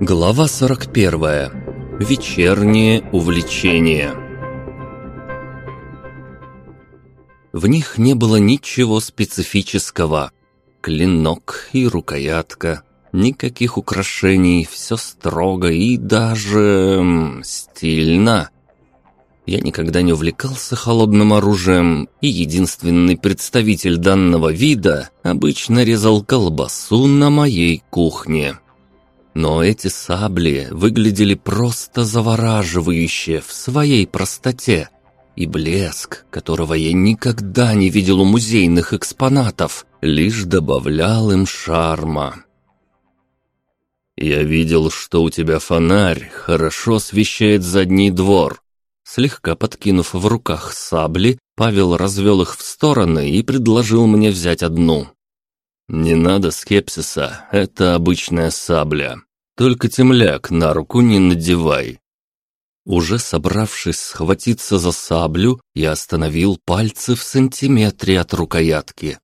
Глава 41. Вечернее увлечение. В них не было ничего специфического. Клинок и рукоятка, никаких украшений, все строго и даже... стильно. Я никогда не увлекался холодным оружием, и единственный представитель данного вида обычно резал колбасу на моей кухне. Но эти сабли выглядели просто завораживающе в своей простоте. И блеск, которого я никогда не видел у музейных экспонатов, лишь добавлял им шарма. «Я видел, что у тебя фонарь хорошо освещает задний двор». Слегка подкинув в руках сабли, Павел развел их в стороны и предложил мне взять одну. «Не надо скепсиса, это обычная сабля. Только темляк на руку не надевай». Уже собравшись схватиться за саблю, я остановил пальцы в сантиметре от рукоятки.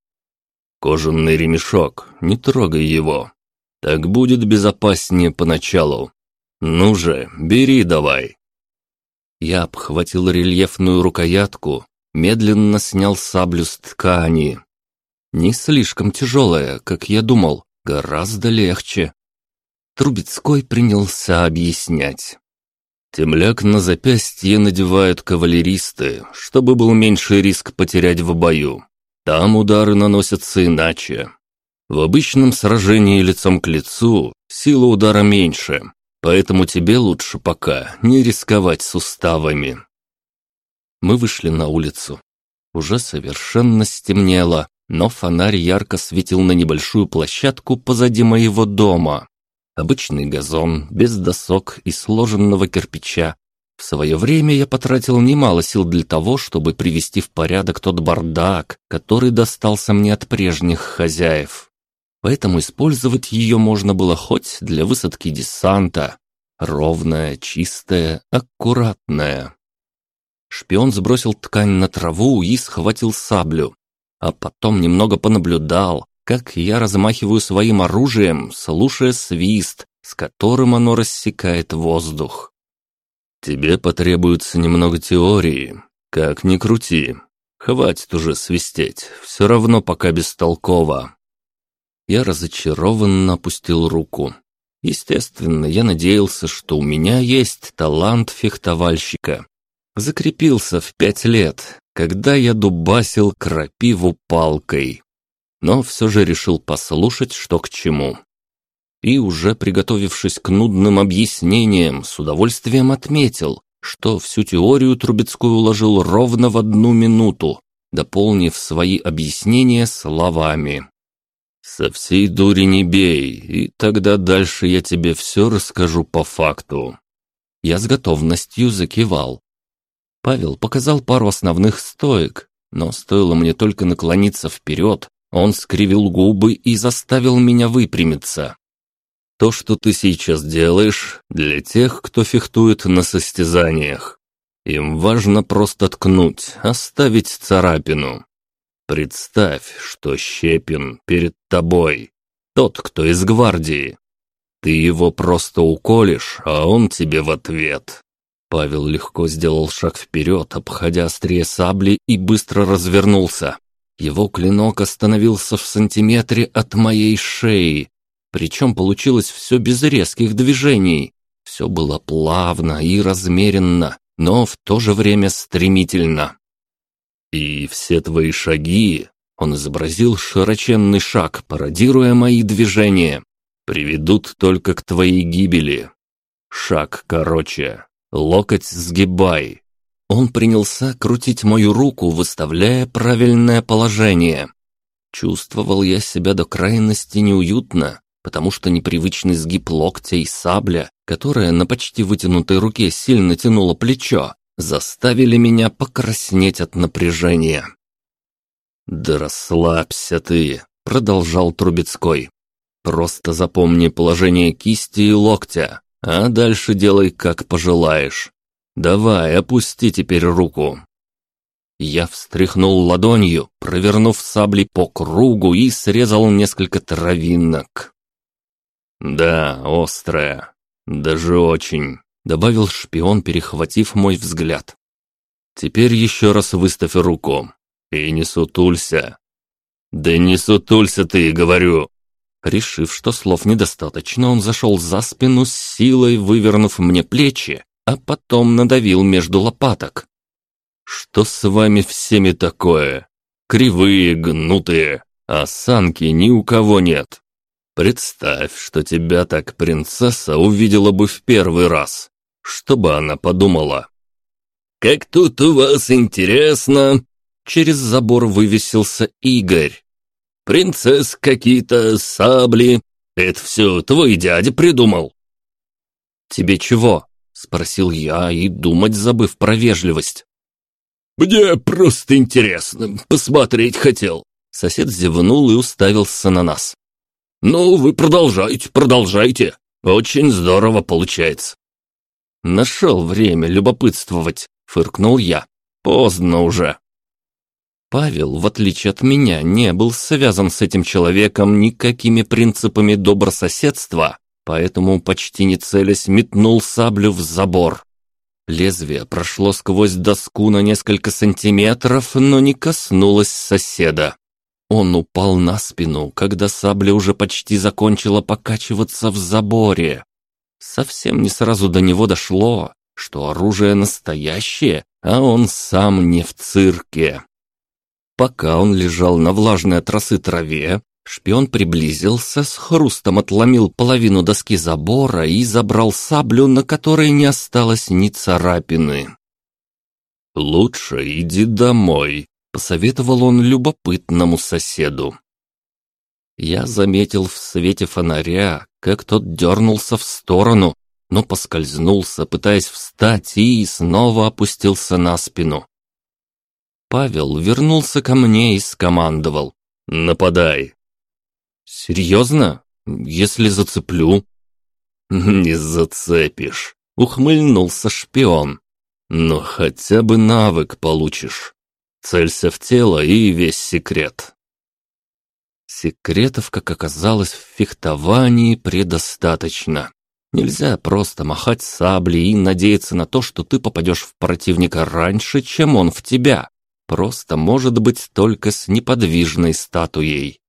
«Кожаный ремешок, не трогай его. Так будет безопаснее поначалу. Ну же, бери давай». Я обхватил рельефную рукоятку, медленно снял саблю с ткани. Не слишком тяжелая, как я думал, гораздо легче. Трубецкой принялся объяснять. Темляк на запястье надевают кавалеристы, чтобы был меньший риск потерять в бою. Там удары наносятся иначе. В обычном сражении лицом к лицу сила удара меньше, поэтому тебе лучше пока не рисковать суставами. Мы вышли на улицу. Уже совершенно стемнело, но фонарь ярко светил на небольшую площадку позади моего дома. Обычный газон, без досок и сложенного кирпича. В свое время я потратил немало сил для того, чтобы привести в порядок тот бардак, который достался мне от прежних хозяев. Поэтому использовать ее можно было хоть для высадки десанта. Ровная, чистая, аккуратная. Шпион сбросил ткань на траву и схватил саблю. А потом немного понаблюдал, как я размахиваю своим оружием, слушая свист, с которым оно рассекает воздух. Тебе потребуется немного теории. Как ни крути. Хватит уже свистеть, все равно пока бестолково. Я разочарованно опустил руку. Естественно, я надеялся, что у меня есть талант фехтовальщика, закрепился в пять лет, когда я дубасил крапиву палкой. Но все же решил послушать, что к чему. И уже приготовившись к нудным объяснениям, с удовольствием отметил, что всю теорию Трубецкой уложил ровно в одну минуту, дополнив свои объяснения словами. «Со всей дури не бей, и тогда дальше я тебе все расскажу по факту». Я с готовностью закивал, Павел показал пару основных стоек, но стоило мне только наклониться вперед, он скривил губы и заставил меня выпрямиться. То, что ты сейчас делаешь, для тех, кто фехтует на состязаниях. Им важно просто ткнуть, оставить царапину. Представь, что Щепин перед тобой, тот, кто из гвардии. Ты его просто уколешь, а он тебе в ответ. Павел легко сделал шаг вперед, обходя острие сабли и быстро развернулся. Его клинок остановился в сантиметре от моей шеи. Причем получилось все без резких движений. Все было плавно и размеренно, но в то же время стремительно. «И все твои шаги...» Он изобразил широченный шаг, пародируя мои движения. «Приведут только к твоей гибели. Шаг короче, Локоть сгибай. Он принялся крутить мою руку, выставляя правильное положение. Чувствовал я себя до крайности неуютно, потому что непривычный сгиб локтя и сабля, которая на почти вытянутой руке сильно тянула плечо, заставили меня покраснеть от напряжения. «Да расслабься ты», — продолжал Трубецкой. «Просто запомни положение кисти и локтя а дальше делай как пожелаешь. Давай, опусти теперь руку». Я встряхнул ладонью, провернув саблей по кругу и срезал несколько травинок. «Да, острая. Даже очень», — добавил шпион, перехватив мой взгляд. «Теперь еще раз выставь руку. И не сутулься». «Да не сутулься ты, говорю!» Решив, что слов недостаточно, он зашел за спину с силой, вывернув мне плечи, а потом надавил между лопаток. «Что с вами всеми такое? Кривые, гнутые, осанки ни у кого нет. Представь, что тебя так принцесса увидела бы в первый раз. Что бы она подумала?» «Как тут у вас интересно!» Через забор вывесился Игорь. «Принцесс какие-то, сабли. Это все твой дядя придумал». «Тебе чего?» — спросил я и думать забыв про вежливость. «Мне просто интересно, посмотреть хотел». Сосед зевнул и уставился на нас. «Ну, вы продолжайте, продолжайте. Очень здорово получается». «Нашел время любопытствовать», — фыркнул я. «Поздно уже». Павел, в отличие от меня, не был связан с этим человеком никакими принципами добрососедства, поэтому, почти не целясь, метнул саблю в забор. Лезвие прошло сквозь доску на несколько сантиметров, но не коснулось соседа. Он упал на спину, когда сабля уже почти закончила покачиваться в заборе. Совсем не сразу до него дошло, что оружие настоящее, а он сам не в цирке. Пока он лежал на влажной от траве, Шпион приблизился, с хрустом отломил половину доски забора и забрал саблю, на которой не осталось ни царапины. «Лучше иди домой», — посоветовал он любопытному соседу. Я заметил в свете фонаря, как тот дернулся в сторону, но поскользнулся, пытаясь встать, и снова опустился на спину. Павел вернулся ко мне и скомандовал. «Нападай!» «Серьезно? Если зацеплю?» «Не зацепишь», — ухмыльнулся шпион. «Но хотя бы навык получишь. Целься в тело и весь секрет». Секретов, как оказалось, в фехтовании предостаточно. Нельзя просто махать саблей и надеяться на то, что ты попадешь в противника раньше, чем он в тебя. Просто может быть только с неподвижной статуей.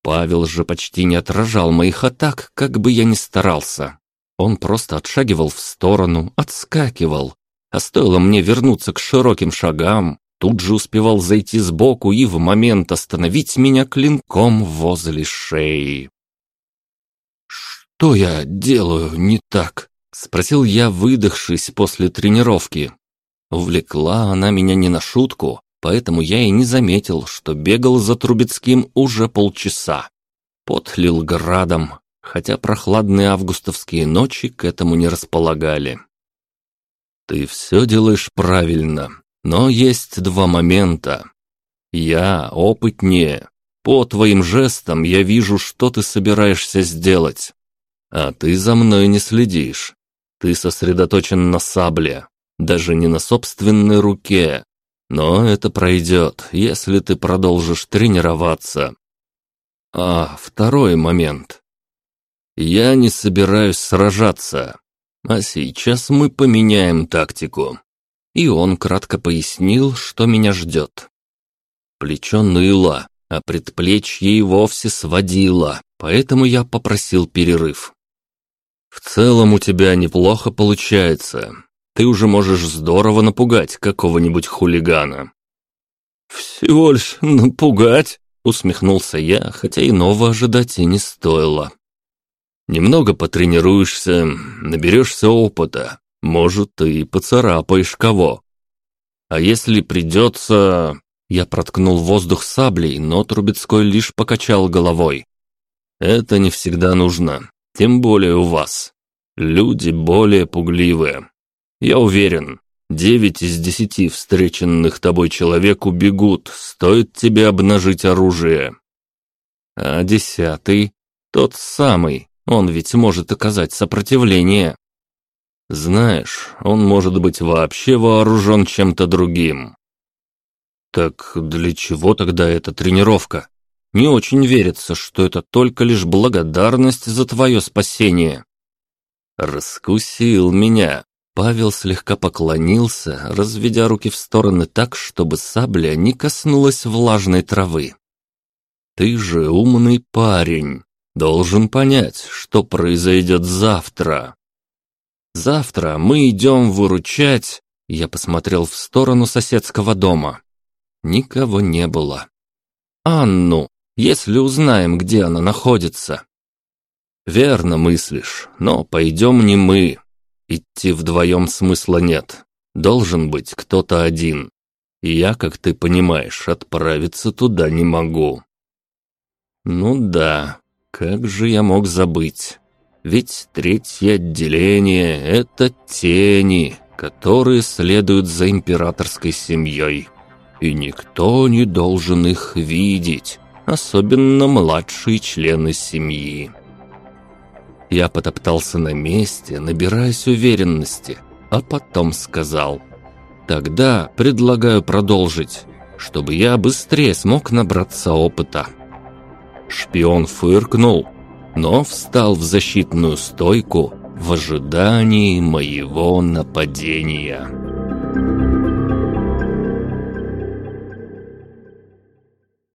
Павел же почти не отражал моих атак, как бы я ни старался. Он просто отшагивал в сторону, отскакивал. А стоило мне вернуться к широким шагам, тут же успевал зайти сбоку и в момент остановить меня клинком возле шеи. «Что я делаю не так?» — спросил я, выдохшись после тренировки. Увлекла она меня не на шутку, поэтому я и не заметил, что бегал за Трубецким уже полчаса. Пот лил градом, хотя прохладные августовские ночи к этому не располагали. «Ты все делаешь правильно, но есть два момента. Я опытнее. По твоим жестам я вижу, что ты собираешься сделать. А ты за мной не следишь. Ты сосредоточен на сабле, даже не на собственной руке, но это пройдет, если ты продолжишь тренироваться. А второй момент. Я не собираюсь сражаться, а сейчас мы поменяем тактику. И он кратко пояснил, что меня ждет. Плечо ныло, а предплечье и вовсе сводило, поэтому я попросил перерыв. В целом у тебя неплохо получается, ты уже можешь здорово напугать какого-нибудь хулигана». «Всего лишь напугать?» — усмехнулся я, хотя иного ожидать и не стоило. «Немного потренируешься, наберешься опыта, может, ты и поцарапаешь кого. А если придется...» Я проткнул воздух саблей, но Трубецкой лишь покачал головой. «Это не всегда нужно, тем более у вас. Люди более пугливые. Я уверен, девять из десяти встреченных тобой человек убегут, стоит тебе обнажить оружие. А десятый, тот самый, он ведь может оказать сопротивление. Знаешь, он может быть вообще вооружен чем-то другим. Так для чего тогда эта тренировка? Не очень верится, что это только лишь благодарность за твое спасение. Раскусил меня. Павел слегка поклонился, разведя руки в стороны так, чтобы сабля не коснулась влажной травы. «Ты же умный парень, должен понять, что произойдет завтра. Завтра мы идем выручать...» Я посмотрел в сторону соседского дома. Никого не было. «Анну, если узнаем, где она находится». «Верно мыслишь, но пойдем не мы. Идти вдвоем смысла нет. Должен быть кто-то один. И я, как ты понимаешь, отправиться туда не могу». «Ну да, как же я мог забыть? Ведь третье отделение — это тени, которые следуют за императорской семьей. И никто не должен их видеть, особенно младшие члены семьи». Я потоптался на месте, набираясь уверенности, а потом сказал. «Тогда предлагаю продолжить, чтобы я быстрее смог набраться опыта». Шпион фыркнул, но встал в защитную стойку в ожидании моего нападения.